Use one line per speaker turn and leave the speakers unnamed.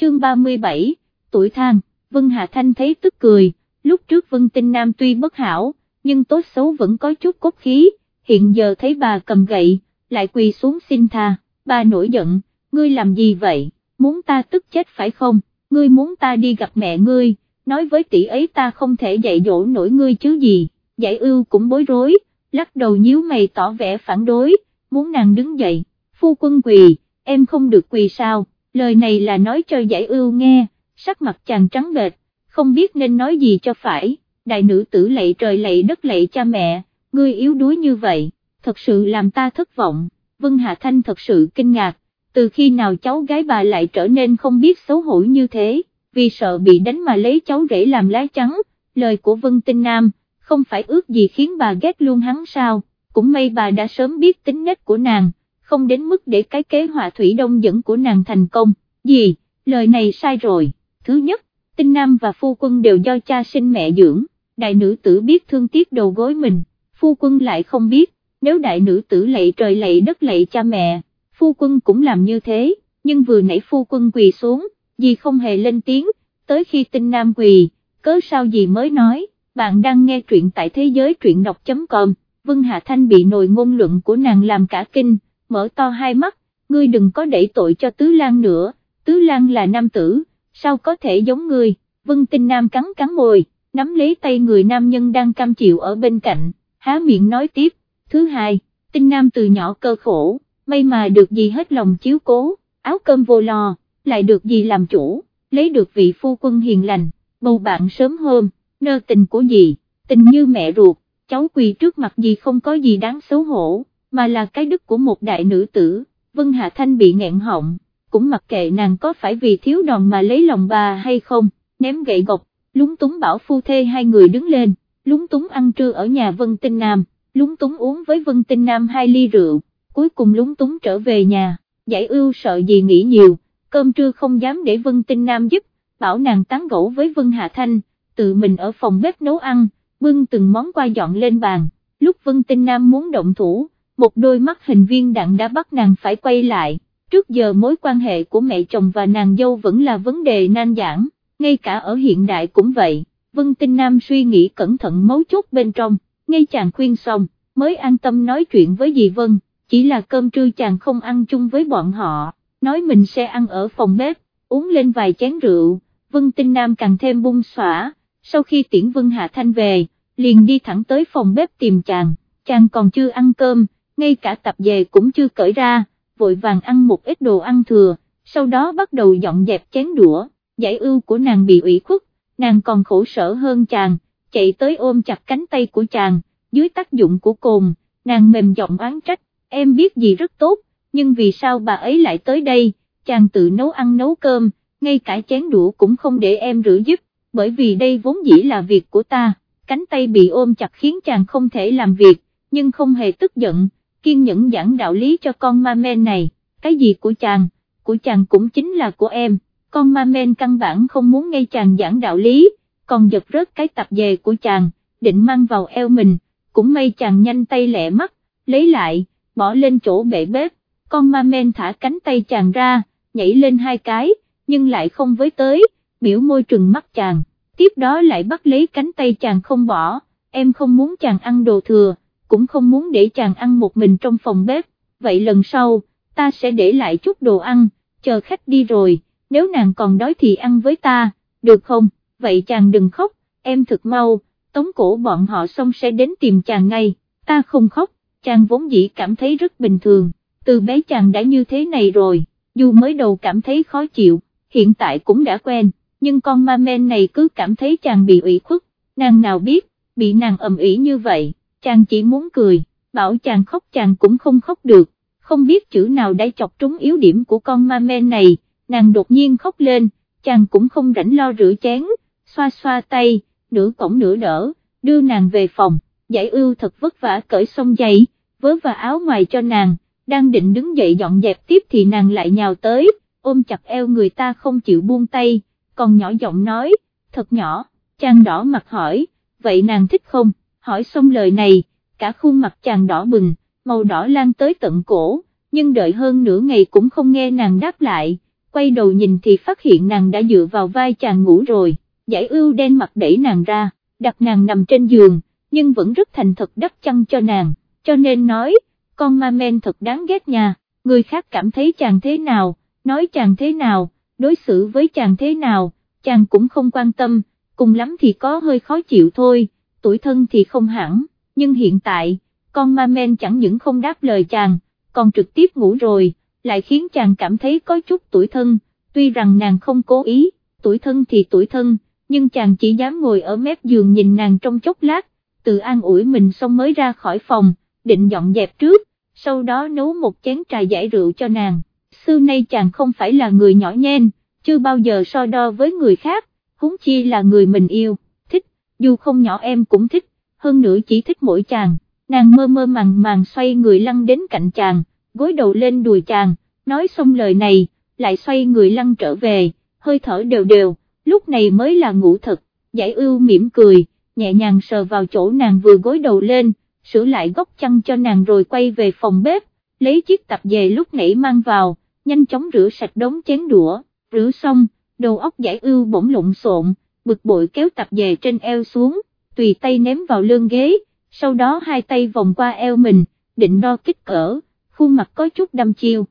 chương 37, tuổi thang, Vân hà Thanh thấy tức cười, lúc trước Vân Tinh Nam tuy bất hảo, nhưng tốt xấu vẫn có chút cốt khí, hiện giờ thấy bà cầm gậy, lại quỳ xuống xin tha, bà nổi giận, ngươi làm gì vậy, muốn ta tức chết phải không, ngươi muốn ta đi gặp mẹ ngươi, nói với tỷ ấy ta không thể dạy dỗ nổi ngươi chứ gì, giải ưu cũng bối rối, lắc đầu nhíu mày tỏ vẻ phản đối, muốn nàng đứng dậy, phu quân quỳ, em không được quỳ sao, lời này là nói cho giải ưu nghe, sắc mặt chàng trắng bệch, không biết nên nói gì cho phải, đại nữ tử lạy trời lạy đất lạy cha mẹ, ngươi yếu đuối như vậy, thật sự làm ta thất vọng, Vân Hạ Thanh thật sự kinh ngạc, từ khi nào cháu gái bà lại trở nên không biết xấu hổ như thế, vì sợ bị đánh mà lấy cháu rể làm lá trắng, lời của Vân Tinh Nam, không phải ước gì khiến bà ghét luôn hắn sao, cũng may bà đã sớm biết tính nết của nàng, không đến mức để cái kế họa thủy đông dẫn của nàng thành công, gì, lời này sai rồi, thứ nhất, Tinh Nam và phu quân đều do cha sinh mẹ dưỡng, đại nữ tử biết thương tiếc đầu gối mình, phu quân lại không biết, nếu đại nữ tử lạy trời lạy đất lạy cha mẹ, phu quân cũng làm như thế, nhưng vừa nãy phu quân quỳ xuống, dì không hề lên tiếng, tới khi tinh nam quỳ, cớ sao dì mới nói, bạn đang nghe truyện tại thế giới truyện đọc.com, Vân Hạ Thanh bị nồi ngôn luận của nàng làm cả kinh, mở to hai mắt, ngươi đừng có đẩy tội cho Tứ Lan nữa, Tứ Lan là nam tử, sao có thể giống ngươi, Vân Tinh Nam cắn cắn môi, nắm lấy tay người nam nhân đang cam chịu ở bên cạnh, há miệng nói tiếp, thứ hai, Tinh Nam từ nhỏ cơ khổ, may mà được gì hết lòng chiếu cố, áo cơm vô lo, lại được gì làm chủ, lấy được vị phu quân hiền lành, bầu bạn sớm hôm, nơ tình của gì, tình như mẹ ruột, cháu quỳ trước mặt gì không có gì đáng xấu hổ, mà là cái đức của một đại nữ tử, Vân Hạ Thanh bị nghẹn họng, cũng mặc kệ nàng có phải vì thiếu đòn mà lấy lòng bà hay không, ném gậy gộc, lúng túng bảo phu thê hai người đứng lên, lúng túng ăn trưa ở nhà Vân Tinh Nam, lúng túng uống với Vân Tinh Nam hai ly rượu, cuối cùng lúng túng trở về nhà, giải ưu sợ gì nghĩ nhiều, cơm trưa không dám để Vân Tinh Nam giúp, bảo nàng tán gẫu với Vân Hạ Thanh, tự mình ở phòng bếp nấu ăn, bưng từng món qua dọn lên bàn, lúc Vân Tinh Nam muốn động thủ, một đôi mắt hình viên đạn đã bắt nàng phải quay lại, trước giờ mối quan hệ của mẹ chồng và nàng dâu vẫn là vấn đề nan giảng, ngay cả ở hiện đại cũng vậy, Vân Tinh Nam suy nghĩ cẩn thận mấu chốt bên trong, ngay chàng khuyên xong, mới an tâm nói chuyện với dì Vân chỉ là cơm trưa chàng không ăn chung với bọn họ, nói mình sẽ ăn ở phòng bếp, uống lên vài chén rượu, Vân Tinh Nam càng thêm bung xỏa, sau khi tiễn Vân Hạ Thanh về, liền đi thẳng tới phòng bếp tìm chàng, chàng còn chưa ăn cơm, ngay cả tập về cũng chưa cởi ra, vội vàng ăn một ít đồ ăn thừa, sau đó bắt đầu dọn dẹp chén đũa, giải ưu của nàng bị ủy khuất, nàng còn khổ sở hơn chàng, chạy tới ôm chặt cánh tay của chàng, dưới tác dụng của cồn, nàng mềm giọng oán trách, em biết gì rất tốt, nhưng vì sao bà ấy lại tới đây, chàng tự nấu ăn nấu cơm, ngay cả chén đũa cũng không để em rửa giúp, bởi vì đây vốn dĩ là việc của ta, cánh tay bị ôm chặt khiến chàng không thể làm việc, nhưng không hề tức giận, kiên nhẫn giảng đạo lý cho con ma men này, cái gì của chàng, của chàng cũng chính là của em, con ma men căn bản không muốn nghe chàng giảng đạo lý, còn giật rớt cái tập về của chàng, định mang vào eo mình, cũng may chàng nhanh tay lẹ mắt, lấy lại bỏ lên chỗ bệ bếp, con ma men thả cánh tay chàng ra, nhảy lên hai cái, nhưng lại không với tới, biểu môi trừng mắt chàng, tiếp đó lại bắt lấy cánh tay chàng không bỏ, em không muốn chàng ăn đồ thừa, cũng không muốn để chàng ăn một mình trong phòng bếp, vậy lần sau, ta sẽ để lại chút đồ ăn, chờ khách đi rồi, nếu nàng còn đói thì ăn với ta, được không, vậy chàng đừng khóc, em thực mau, tống cổ bọn họ xong sẽ đến tìm chàng ngay, ta không khóc, chàng vốn dĩ cảm thấy rất bình thường, từ bé chàng đã như thế này rồi, dù mới đầu cảm thấy khó chịu, hiện tại cũng đã quen, nhưng con ma men này cứ cảm thấy chàng bị ủy khuất, nàng nào biết, bị nàng ầm ĩ như vậy, chàng chỉ muốn cười, bảo chàng khóc chàng cũng không khóc được, không biết chữ nào đã chọc trúng yếu điểm của con ma men này, nàng đột nhiên khóc lên, chàng cũng không rảnh lo rửa chén, xoa xoa tay, nửa cổng nửa đỡ, đưa nàng về phòng, giải ưu thật vất vả cởi xong giày, vớ và áo ngoài cho nàng, đang định đứng dậy dọn dẹp tiếp thì nàng lại nhào tới, ôm chặt eo người ta không chịu buông tay, còn nhỏ giọng nói, thật nhỏ, chàng đỏ mặt hỏi, vậy nàng thích không, hỏi xong lời này, cả khuôn mặt chàng đỏ bừng, màu đỏ lan tới tận cổ, nhưng đợi hơn nửa ngày cũng không nghe nàng đáp lại, quay đầu nhìn thì phát hiện nàng đã dựa vào vai chàng ngủ rồi, giải ưu đen mặt đẩy nàng ra, đặt nàng nằm trên giường, nhưng vẫn rất thành thật đắp chăn cho nàng, cho nên nói, con ma men thật đáng ghét nha, người khác cảm thấy chàng thế nào, nói chàng thế nào, đối xử với chàng thế nào, chàng cũng không quan tâm, cùng lắm thì có hơi khó chịu thôi, tuổi thân thì không hẳn, nhưng hiện tại, con ma men chẳng những không đáp lời chàng, còn trực tiếp ngủ rồi, lại khiến chàng cảm thấy có chút tuổi thân, tuy rằng nàng không cố ý, tuổi thân thì tuổi thân, nhưng chàng chỉ dám ngồi ở mép giường nhìn nàng trong chốc lát, tự an ủi mình xong mới ra khỏi phòng, định dọn dẹp trước, sau đó nấu một chén trà giải rượu cho nàng. Xưa nay chàng không phải là người nhỏ nhen, chưa bao giờ so đo với người khác, huống chi là người mình yêu, dù không nhỏ em cũng thích, hơn nữa chỉ thích mỗi chàng, nàng mơ mơ màng màng xoay người lăn đến cạnh chàng, gối đầu lên đùi chàng, nói xong lời này, lại xoay người lăn trở về, hơi thở đều đều, lúc này mới là ngủ thật, giải ưu mỉm cười, nhẹ nhàng sờ vào chỗ nàng vừa gối đầu lên, sửa lại góc chăn cho nàng rồi quay về phòng bếp, lấy chiếc tập về lúc nãy mang vào, nhanh chóng rửa sạch đống chén đũa, rửa xong, đầu óc giải ưu bỗng lộn xộn, bực bội kéo tập về trên eo xuống, tùy tay ném vào lưng ghế, sau đó hai tay vòng qua eo mình, định đo kích cỡ, khuôn mặt có chút đăm chiêu.